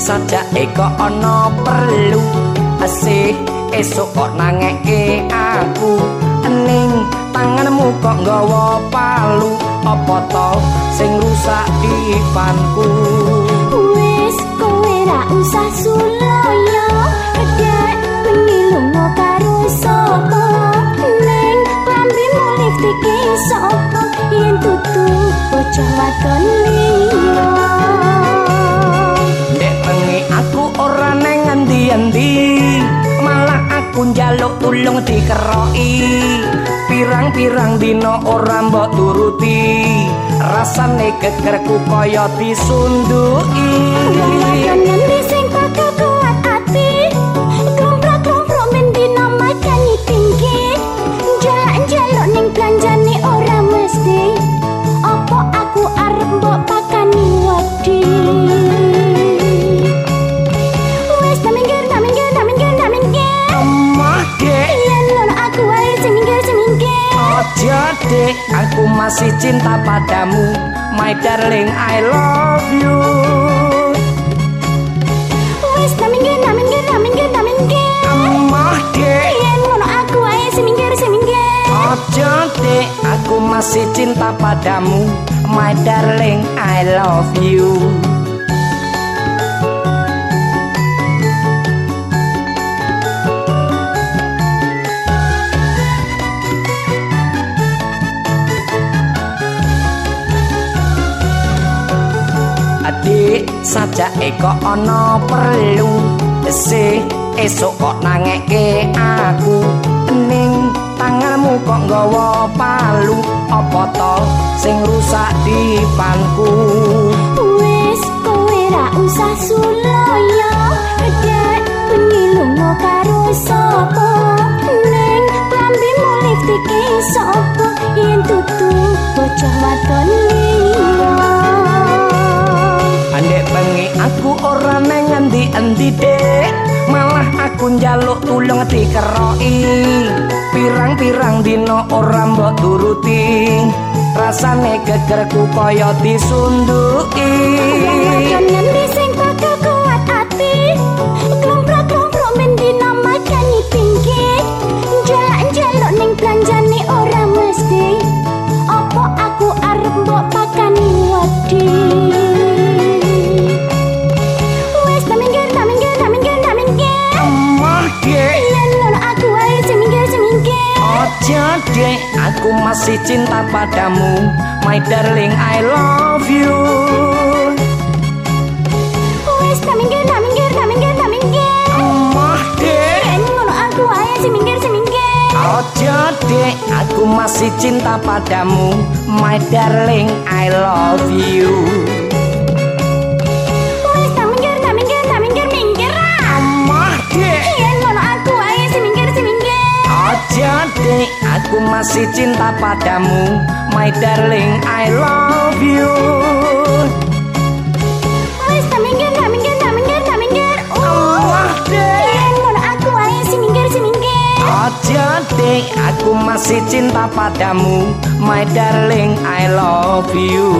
sajake kok ana perlu. Asih esuk kok nangeke aku. Ening tanganmu kok nggawa palu. Apa to sing rusak dipanku? Wis kowe ra usah suloyo njaluk tulung dikeroki. Pirang-pirang dina ora mbok turuti. Rasane gegerku kaya disunduki. Jalak-jaluk ning belanjane Aku masih cinta padamu My darling I love you. Wes tak minggir, tak minggir, tak minggir, tak minggir. Emah dek. Yen ngono aku wae sing minggir, sing minggir. Aja dek. Aku masih cinta padamu My darling I love you Adik sajake kok ana perlu. Sih esuk kok nangeke aku. Ning tanganmu kok nggawa palu. Apa to sing rusak dipanku? Wis kowe ra usah suloyo Dek bengi lunga karo sapa? Ning klambimu lipstick sapa? Yen tutu bocah wadon aku ora neng endi-endi dek Malah aku njaluk tulung dikeroki. Pirang-pirang dina ora mbok turuti. Rasane gegerku kaya disunduki aku masih cinta padamu My darling I love you. Wes tak minggir, tak minggir, tak minggir, tak minggir. Emah dek. Yen ngono aku minggir, minggir. Dek. Aku masih cinta padamu My darling I love you. Wes tak minggir, tak minggir, tak minggir, minggir. Ah. Emah dek. Yen ngono aku wae sing minggir, sing minggir. Aja dek aku masih cinta padamu My darling I love you. Wes tak minggir, tak minggir, tak minggir, tak minggir. Emah dek Yen ngono aku wae sing minggir, sing minggir. Aja dek aku masih cinta padamu My darling I love you